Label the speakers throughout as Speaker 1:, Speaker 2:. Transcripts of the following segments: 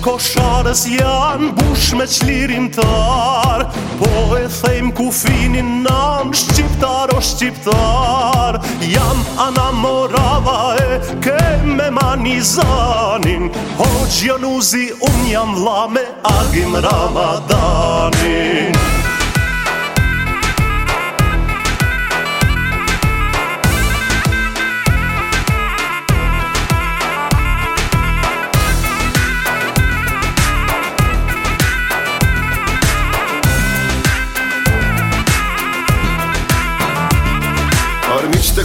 Speaker 1: Koshares janë bush me qlirim tar Po e thejm ku finin nam Shqiptar o shqiptar Jam anamorava e kem me manizanin Ho gjionuzi unë jam vla me agim ramadanin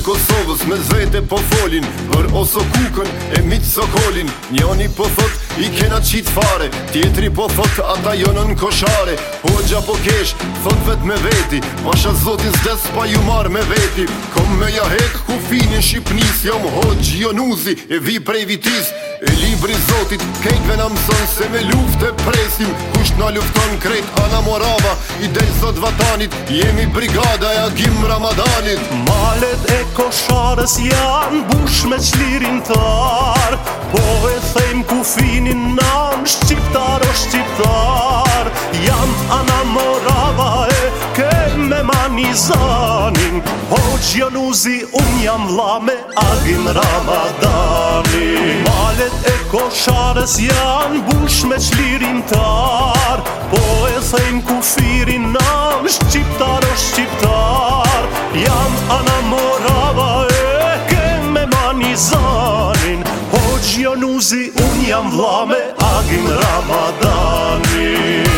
Speaker 2: Kosovës me zvete po folin Për oso kukën e mitë kolin Njoni po thot i kena qit fare Tjetri po thot ata jonën koshare Po gja po kesh thot vet me veti Pasha zotin zdes pa ju marë me veti Kom me ja hek ku finin Shqipnis Jom hoq jonuzi e vi prej vitis E libri zotit, kejtve në mësën se me lufte presim Kusht në lufton krejt Ana Morava, i del
Speaker 1: sot vatanit Jemi brigada e agim ramadanit Malet e koshares janë bush me qlirin tar Po e thejm ku finin nam, shqiptar o shqiptar Jam Ana Morava e kem me manizar Ramadanin Hoq janë uzi, unë jam vlame, agim Ramadani Malet e koshares janë bush me qlirin tar Po e thejmë kufirin nam, shqiptar o shqiptar Jam ana morava e keme manizanin Hoq janë uzi, unë jam vlame, agim Ramadani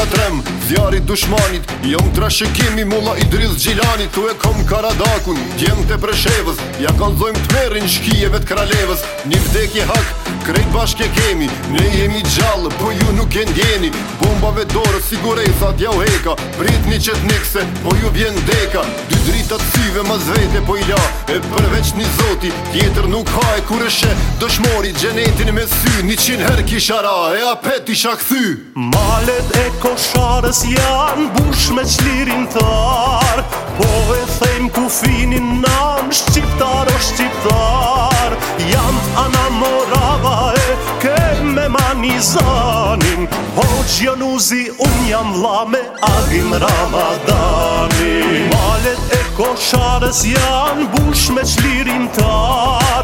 Speaker 2: otro jem Djarë dushmanit Jom të rashikimi mulla i drilë gjilani Tu e kom karadakun Djem të preshevës Ja kalzojmë të merin shkijeve të kralevës Një vdekje hak Krejt bashke kemi Ne jemi gjallë Po ju nuk e ndjeni Bombave dorë Sigurej sa t'ja u heka Prit një qëtë nekse Po ju vjen deka Dy drita të syve ma zvete po i la E përveç një zoti Tjetër nuk ha e kure she Dëshmori gjenetin me sy Një qinë her kishara
Speaker 1: E apet i shakë Malet e kosha farës janë bush me qlirin tar Po e thejmë ku finin nam shqiptar o shqiptar Jam të anamorava e kem me manizanin Po gjënuzi unë jam lame me ramadani Malet e kosharës janë bush me qlirin tar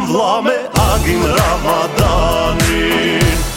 Speaker 1: vlame, agim ramadanin